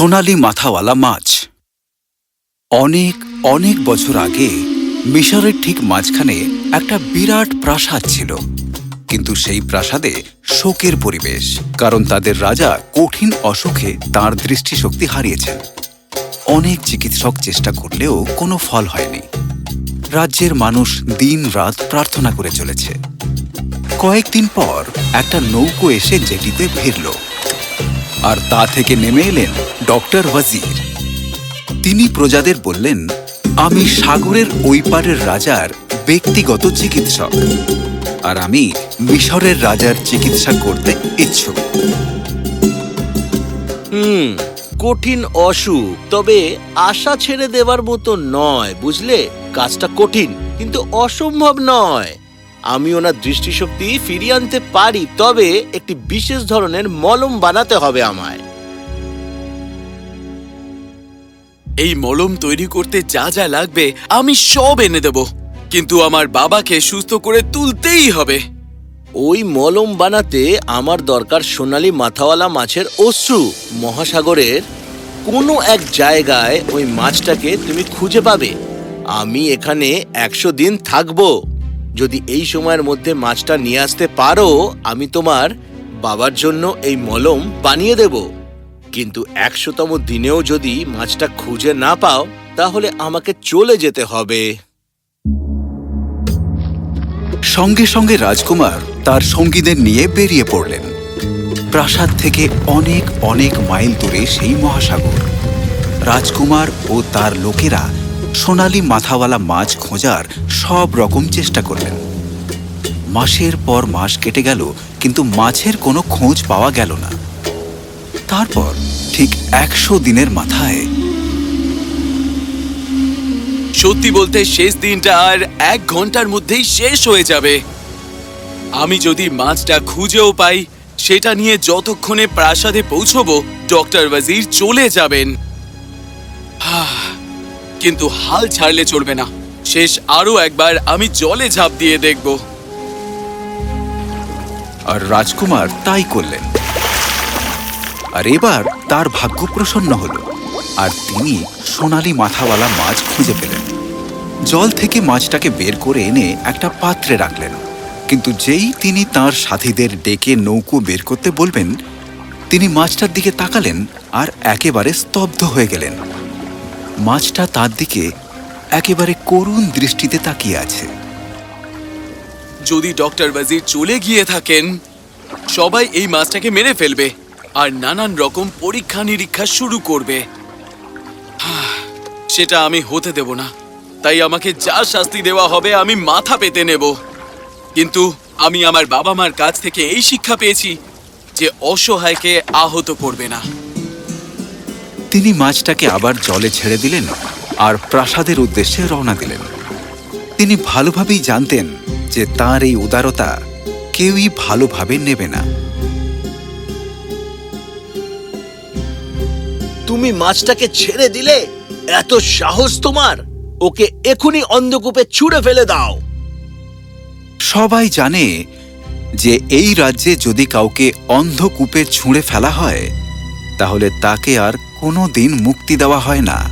সোনালি মাথাওয়ালা মাছ। অনেক অনেক বছর আগে মিশরের ঠিক মাঝখানে একটা বিরাট প্রাসাদ ছিল। কিন্তু সেই প্রাসাদে শোকের পরিবেশ, কারণ তাদের রাজা কঠিন অসুখে তার দৃষ্টিশক্তি হারিয়েছেন। অনেক চিকিৎসক চেষ্টা করলেও কোনো ফল হয়নি। রাজ্যের মানুষ দিন রাত প্রার্থনা করে চলেছে। কয়েকদিন পর একটা নৌকো এসে জেটিতে ফিরল। আর তা থেকে নেমে এলেন ডক্টর ওয়াজির। তিনি প্রজাদের বললেন, আমি সাগরের ওই পারের রাজার ব্যক্তিগত চিকিৎসক আর আমি মিশরের রাজার চিকিৎসা করতে ইচ্ছুক। হুম, কঠিন অসুখ, তবে আশা ছেড়ে দেবার মতো নয়, বুঝলে? কাজটা কঠিন, কিন্তু অসম্ভব নয়। আমি ওনার দৃষ্টিশক্তি ফিরিয়ে আনতে পারি, তবে একটি বিশেষ ধরনের মলম বানাতে হবে আমায়। এই মলম তৈরি করতে যা যা লাগবে, আমি সব এনে দেব। কিন্তু আমার বাবাকে সুস্থ করে তুলতেই হবে। ওই মলম বানাতে আমার দরকার সোনালি মাথাওয়ালা মাছের অশ্রু। মহাসাগরের কোনো এক জায়গায় ওই মাছটাকে তুমি খুঁজে পাবে। আমি এখানে একশো দিন থাকব। যদি এই সময়ের মধ্যে মাছটা নিয়ে আসতে পারো, আমি তোমার বাবার জন্য এই মলম বানিয়ে দেব। কিন্তু একশোতম দিনেও যদি মাছটা খুঁজে না পাও, তাহলে আমাকে চলে যেতে হবে। সঙ্গে সঙ্গে রাজকুমার তার সঙ্গীদের নিয়ে বেরিয়ে পড়লেন। প্রাসাদ থেকে অনেক অনেক মাইল দূরে সেই মহাসাগর। রাজকুমার ও তার লোকেরা সোনালি মাথাওয়ালা মাছ খোঁজার সব রকম চেষ্টা করলেন। মাসের পর মাস কেটে গেল, কিন্তু মাছের কোনো খোঁজ পাওয়া গেল না। তারপর ঠিক একশো দিনের মাথায়। সত্যি বলতে শেষ দিনটা আর এক ঘণ্টার মধ্যেই শেষ হয়ে যাবে। আমি যদি মাছটা খুঁজেও পাই সেটা নিয়ে যতক্ষণে প্রাসাদে পৌঁছবো ডক্টর ওয়াজির চলে যাবেন। কিন্তু হাল ছাড়লে চলবে না। শেষ আরও একবার আমি জলে ঝাঁপ দিয়ে দেখব। আর রাজকুমার তাই করলেন। আর এবার তার ভাগ্য প্রসন্ন হল, আর তিনি সোনালি মাথাওয়ালা মাছ খুঁজে পেলেন। জল থেকে মাছটাকে বের করে এনে একটা পাত্রে রাখলেন। কিন্তু যেই তিনি তার সাথীদের ডেকে নৌকো বের করতে বলবেন, তিনি মাছটার দিকে তাকালেন আর একেবারে স্তব্ধ হয়ে গেলেন। মাছটা তার দিকে একেবারে করুণ দৃষ্টিতে তাকিয়ে আছে। যদি ডক্টর ওয়াজির চলে গিয়ে থাকেন, সবাই এই মাছটাকে মেরে ফেলবে। আর নানান রকম পরীক্ষা নিরীক্ষা শুরু করবে। সেটা আমি হতে দেব না। তাই আমাকে যা শাস্তি দেওয়া হবে আমি মাথা পেতে নেব। কিন্তু আমি আমার বাবা মার কাছ থেকে এই শিক্ষা পেয়েছি যে অসহায়কে আহত করবে না। তিনি মাছটাকে আবার জলে ছেড়ে দিলেন আর প্রাসাদের উদ্দেশ্যে রওনা দিলেন। তিনি ভালোভাবেই জানতেন যে তার এই উদারতা কেউই ভালোভাবে নেবে না। তুমি মাছটাকে ছেড়ে দিলে, এত সাহস তোমার। ওকে এখনই অন্ধকূপে ছুঁড়ে ফেলে দাও। সবাই জানে যে এই রাজ্যে যদি কাউকে অন্ধকূপে ছুঁড়ে ফেলা হয়, তাহলে তাকে আর কোনো দিন মুক্তি দেওয়া হয় না।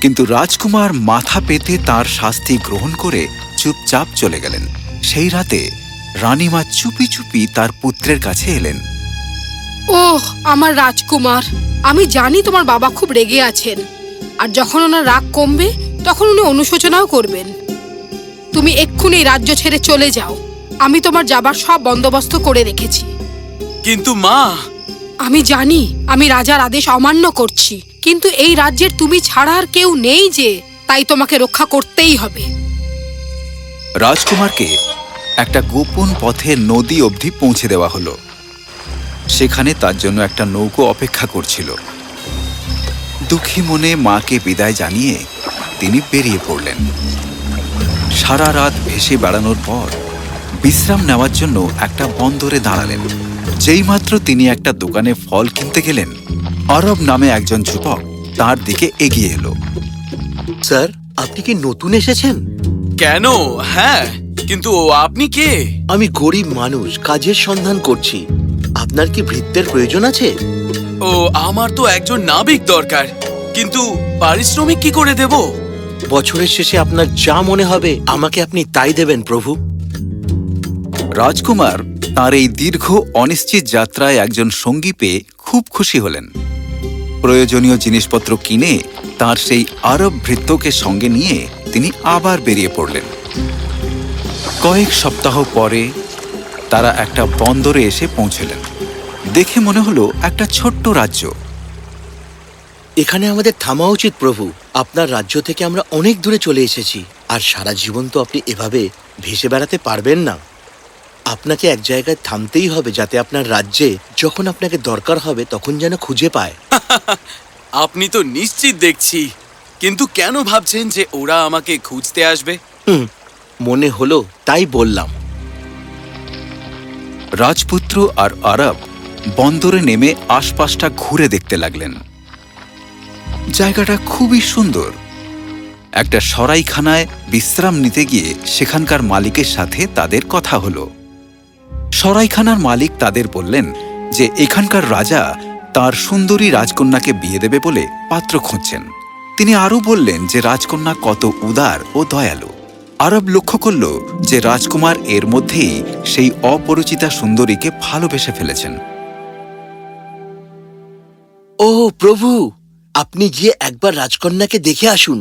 কিন্তু রাজকুমার মাথা পেতে তার শাস্তি গ্রহণ করে চুপচাপ চলে গেলেন। সেই রাতে রানীমা চুপি চুপি তার পুত্রের কাছে এলেন। ওহ আমার রাজকুমার। আমি জানি তোমার বাবা খুব রেগে আছেন। আর যখন ওনার রাগ কমবে তখন উনি অনুশোচনাও করবেন। তুমি এক্ষুনি রাজ্য ছেড়ে চলে যাও। আমি তোমার যাবার সব বন্দোবস্ত করে রেখেছি। কিন্তু মা! আমি জানি আমি রাজার আদেশ অমান্য করছি। কিন্তু এই রাজ্যের তুমি ছাড়া আর কেউ নেই যে তাই তোমাকে রক্ষা করতেই হবে। রাজকুমারকে একটা গোপন পথে নদী অবধি পৌঁছে দেওয়া হলো। সেখানে তার জন্য একটা নৌকো অপেক্ষা করছিল। দুঃখী মনে মাকে বিদায় জানিয়ে তিনি বেরিয়ে পড়লেন। সারা রাত ভেসে বেড়ানোর পর বিশ্রাম নেওয়ার জন্য একটা বন্দরে দাঁড়ালেন যেইমাত্র তিনি একটা দোকানে ফল কিনতে গেলেন। অরব নামে একজন যুবক তার দিকে এগিয়ে এলো। স্যার আপনি কি নতুন এসেছেন? কেন? হ্যাঁ কিন্তু আপনি কে? আমি গরিব মানুষ কাজের সন্ধান করছি। আপনার কি ভৃত্যের প্রয়োজন আছে? ও আমার তো একজন নাবিক দরকার। কিন্তু পারিশ্রমিক কি করে দেব? বছরের শেষে আপনার যা মনে হবে আমাকে আপনি তাই দেবেন প্রভু। রাজকুমার তার এই দীর্ঘ অনিশ্চিত যাত্রায় একজন সঙ্গী পেয়ে খুব খুশি হলেন। প্রয়োজনীয় জিনিসপত্র কিনে তার সেই আরব ভৃত্যকে সঙ্গে নিয়ে তিনি আবার বেরিয়ে পড়লেন। কয়েক সপ্তাহ পরে তারা একটা বন্দরে এসে পৌঁছলেন। দেখে মনে হলো একটা ছোট্ট রাজ্য। এখানে আমাদের থামা উচিত প্রভু। আপনার রাজ্য থেকে আমরা অনেক দূরে চলে এসেছি আর সারা জীবন তো আপনি এভাবে ভেসে বেড়াতে পারবেন না। আপনাকে এক জায়গায় থামতেই হবে যাতে আপনার রাজ্যে যখন আপনাকে দরকার হবে তখন যেন খুঁজে পায়। আপনি তো নিশ্চিত দেখছি কিন্তু কেন ভাবছেন যে ওরা আমাকে খুঁজতে আসবে? হুম মনে হলো তাই বললাম। রাজপুত্র আর আরব বন্দরে নেমে আশপাশটা ঘুরে দেখতে লাগলেন। জায়গাটা খুবই সুন্দর। একটা সরাইখানায় বিশ্রাম নিতে গিয়ে সেখানকার মালিকের সাথে তাদের কথা হলো। সরাইখানার মালিক তাদের বললেন যে এখানকার রাজা তার সুন্দরী রাজকন্যাকে বিয়ে দেবে বলে পাত্র খুঁজছেন। তিনি আরও বললেন যে রাজকন্যা কত উদার ও দয়ালু। আরব লক্ষ্য করল যে রাজকুমার এর মধ্যেই সেই অপরিচিতা সুন্দরীকে ভালোবেসে ফেলেছেন। ও প্রভু আপনি গিয়ে একবার রাজকন্যাকে দেখে আসুন।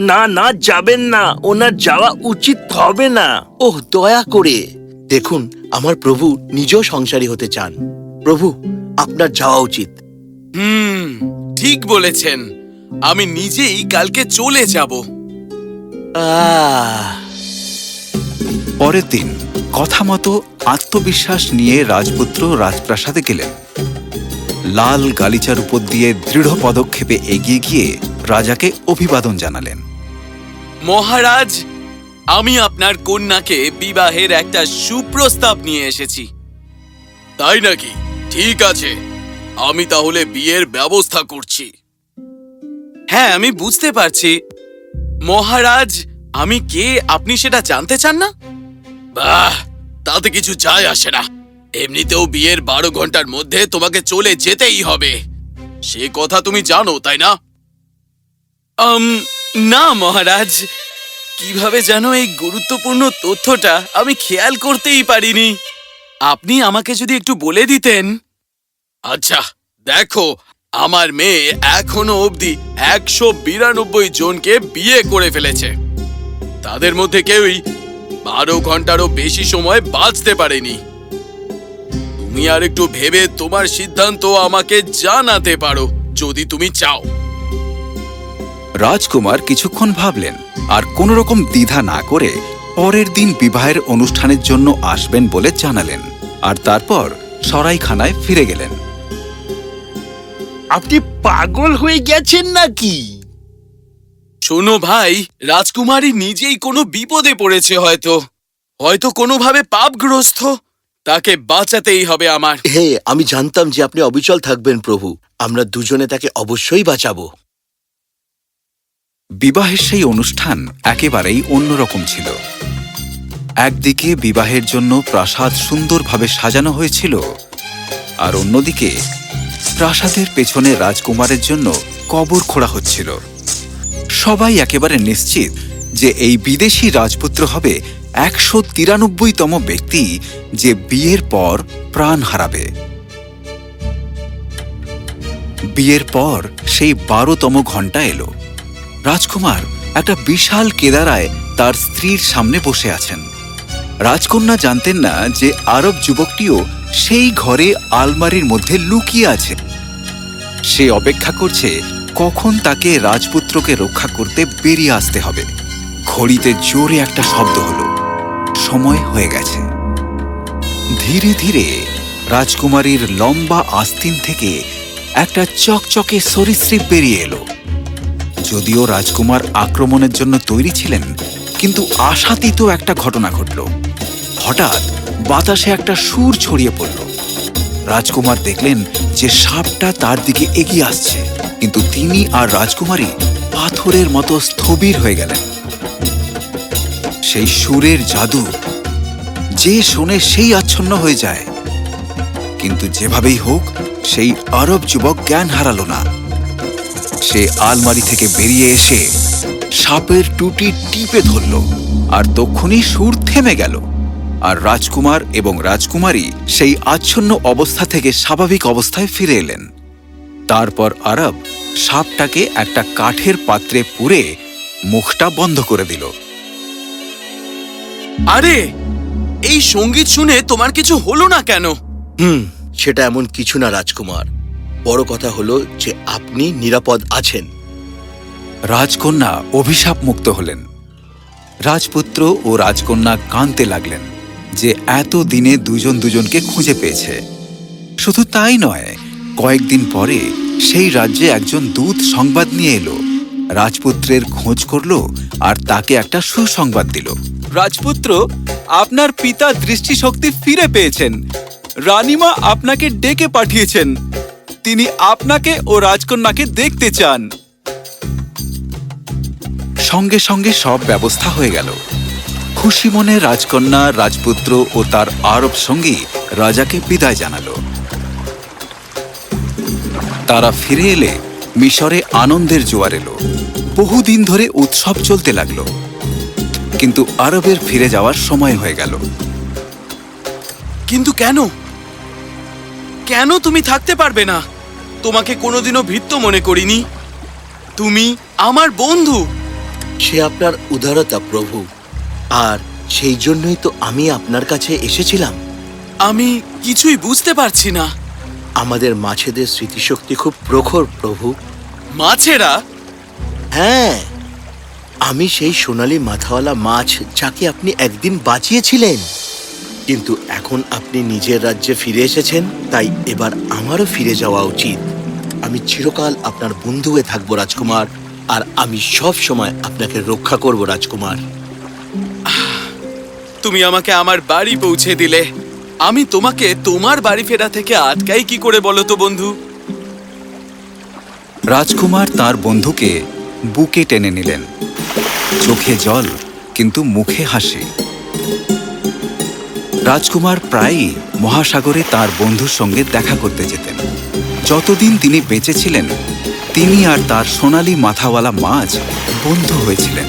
না না যাবেন না। ওনার যাওয়া উচিত হবে না। ওহ দয়া করে। দেখুন আমার প্রভু নিজেও সংসারী হতে চান। প্রভু আপনার যাওয়া উচিত। হুম ঠিক বলেছেন। আমি নিজেই কালকে চলে যাব। পরের দিন কথা মতো আত্মবিশ্বাস নিয়ে রাজপুত্র রাজপ্রাসাদে গেলেন। লাল গালিচার উপর দিয়ে দৃঢ় পদক্ষেপে এগিয়ে গিয়ে রাজাকে অভিবাদন জানালেন। মহারাজ আমি আপনার কন্যাকে বিবাহের একটা সুপ্রস্তাব নিয়ে এসেছি। তাই নাকি? ঠিক আছে আমি তাহলে বিয়ের ব্যবস্থা করছি। হ্যাঁ আমি বুঝতে পারছি। মহারাজ, আমি কে? আপনি সেটা জানতে চান না? বাহ, তাতে কিছু যায় আসে না। এমনিতেও বিয়ের বারো ঘণ্টার মধ্যে তোমাকে চলে যেতেই হবে। সে কথা তুমি জানো, তাই না? না, মহারাজ। কীভাবে জানো এই গুরুত্বপূর্ণ তথ্যটা আমি খেয়াল করতেই পারিনি। আপনি আমাকে যদি একটু বলে দিতেন। আচ্ছা দেখো আমার মেয়ে এখনও অবধি একশো বিরানব্বই জনকে বিয়ে করে ফেলেছে। তাদের মধ্যে কেউই বারো ঘন্টারও বেশি সময় বাঁচতে পারেনি। তুমি আর একটু ভেবে তোমার সিদ্ধান্ত আমাকে জানাতে পারো, যদি তুমি চাও। রাজকুমার কিছুক্ষণ ভাবলেন, আর কোনো রকম দ্বিধা না করে পরের দিন বিবাহের অনুষ্ঠানের জন্য আসবেন বলে জানালেন, আর তারপর সরাইখানায় ফিরে গেলেন। আপনি পাগল হয়ে গেছেন নাকি? শোনো ভাই রাজকুমারী নিজেই কোনো বিপদে পড়েছে হয়তো। হয়তো কোনোভাবে পাপগ্রস্ত। তাকে বাঁচাতেই হবে আমার। হে আমি জানতাম যে আপনি অবিচল থাকবেন প্রভু। আমরা দুজনে তাকে অবশ্যই বাঁচাবো। বিবাহের সেই অনুষ্ঠান একেবারেই অন্যরকম ছিল। একদিকে বিবাহের জন্য প্রাসাদ সুন্দরভাবে সাজানো হয়েছিল আর অন্যদিকে প্রাসাদের পেছনে রাজকুমারের জন্য কবর খোঁড়া হচ্ছিল। সবাই একেবারে নিশ্চিত যে এই বিদেশি রাজপুত্র হবে একশো তিরানব্বইতম ব্যক্তি যে বিয়ের পর প্রাণ হারাবে। বিয়ের পর সেই বারোতম ঘণ্টা এলো। রাজকুমার একটা বিশাল কেদারায় তার স্ত্রীর সামনে বসে আছেন। রাজকন্যা জানতেন না যে আরব যুবকটিও সেই ঘরে আলমারির মধ্যে লুকিয়ে আছে। সে অপেক্ষা করছে কখন তাকে রাজপুত্রকে রক্ষা করতে বেরিয়ে আসতে হবে। ঘড়িতে জোরে একটা শব্দ হলো। সময় হয়ে গেছে। ধীরে ধীরে রাজকুমারীর লম্বা আস্তিন থেকে একটা চকচকে সরীসৃপ বেরিয়ে এলো। যদিও রাজকুমার আক্রমণের জন্য তৈরি ছিলেন, কিন্তু আশাতীত একটা ঘটনা ঘটল। হঠাৎ বাতাসে একটা সুর ছড়িয়ে পড়ল। রাজকুমার দেখলেন যে সাপটা তার দিকে এগিয়ে আসছে। কিন্তু তিনি আর রাজকুমারী পাথরের মতো স্থবির হয়ে গেলেন। সেই সুরের জাদু যে শোনে সেই আচ্ছন্ন হয়ে যায়। কিন্তু যেভাবেই হোক, সেই আরব যুবক জ্ঞান হারালো না। সে আলমারি থেকে বেরিয়ে এসে সাপের টুটি টিপে ধরল, আর তক্ষুনি সুর থেমে গেল। আর রাজকুমার এবং রাজকুমারী সেই আচ্ছন্ন অবস্থা থেকে স্বাভাবিক অবস্থায় ফিরে এলেন। তারপর আরব সাপটাকে একটা কাঠের পাত্রে পুরে মুখটা বন্ধ করে দিল। আরে এই সংগীত শুনে তোমার কিছু হলো না কেন? হুম সেটা এমন কিছু না রাজকুমার। বড় কথা হলো যে আপনি নিরাপদ আছেন। রাজকন্যা অভিশাপ মুক্ত হলেন। রাজপুত্র ও রাজকন্যা কাঁদতে লাগলেন। যে এত দিনে দুজন দুজনকে খুঁজে পেয়েছে। শুধু তাই নয় কয়েকদিন পরে সেই রাজ্যে একজন দূত সংবাদ নিয়ে এলো। রাজপুত্রের খোঁজ করল আর তাকে একটা সুসংবাদ দিল। রাজপুত্র আপনার পিতা দৃষ্টিশক্তি ফিরে পেয়েছেন। রানীমা আপনাকে ডেকে পাঠিয়েছেন। তিনি আপনাকে ও রাজকন্যাকে দেখতে চান। সঙ্গে সঙ্গে সব ব্যবস্থা হয়ে গেল। খুশি মনে রাজকন্যা রাজপুত্র ও তার আরব সঙ্গী রাজাকে বিদায় জানাল। তারা ফিরে এলে মিশরে আনন্দের জোয়ার এলো। বহুদিন ধরে উৎসব চলতে লাগল। কিন্তু আরবের ফিরে যাওয়ার সময় হয়ে গেল। কিন্তু কেন? কেন তুমি থাকতে পারবে না? তোমাকে কোনোদিনও ভিত্ত মনে করিনি। তুমি আমার বন্ধু। সে আপনার উদারতা প্রভু। আর সেই জন্যই তো আমি আপনার কাছে এসেছিলাম। আমি কিছুই বুঝতে পারছি না। আমাদের মাছেদের স্মৃতিশক্তি খুব প্রখর প্রভু। মাছেরা? হ্যাঁ আমি সেই সোনালি মাথাওয়ালা মাছ যাকে আপনি একদিন বাঁচিয়েছিলেন। কিন্তু এখন আপনি নিজের রাজ্যে ফিরে এসেছেন তাই এবার আমারও ফিরে যাওয়া উচিত। আমি চিরকাল আপনার বন্ধু হয়ে থাকব রাজকুমার আর আমি সব সময় আপনাকে রক্ষা করব রাজকুমার। তুমি আমাকে আমার বাড়ি পৌঁছে দিলে। আমি তোমাকে তোমার বাড়ি ফেরা থেকে আটকাই কি করে বলো তো বন্ধু? রাজকুমার তার বন্ধুকে বুকে টেনে নিলেন। চোখে জল, কিন্তু মুখে হাসি। রাজকুমার প্রায়ই মহাসাগরে তার বন্ধুর সঙ্গে দেখা করতে যেতেন। যতদিন তিনি বেঁচে ছিলেন, তিনি আর তার সোনালী মাথাওয়ালা মাছ বন্ধু হয়েছিলেন।